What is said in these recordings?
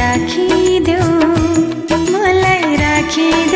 राखिदेऊ मलाई राखिदेऊ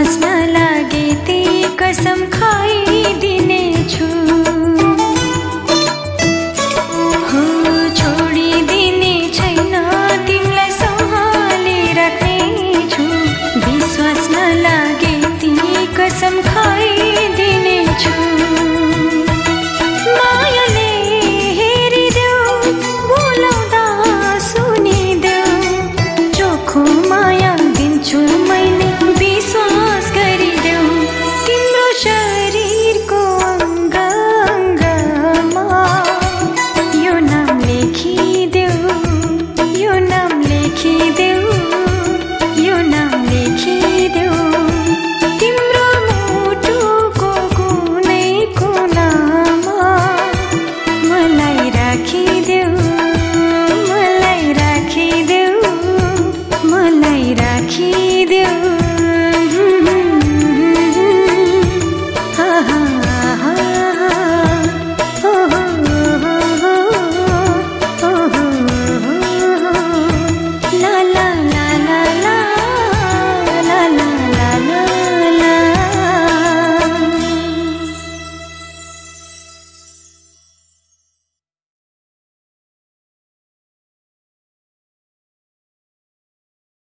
बाँच्न लागे ती कसम खा রাখি দে